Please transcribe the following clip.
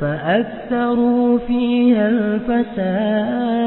فأكثروا فيها الفساد.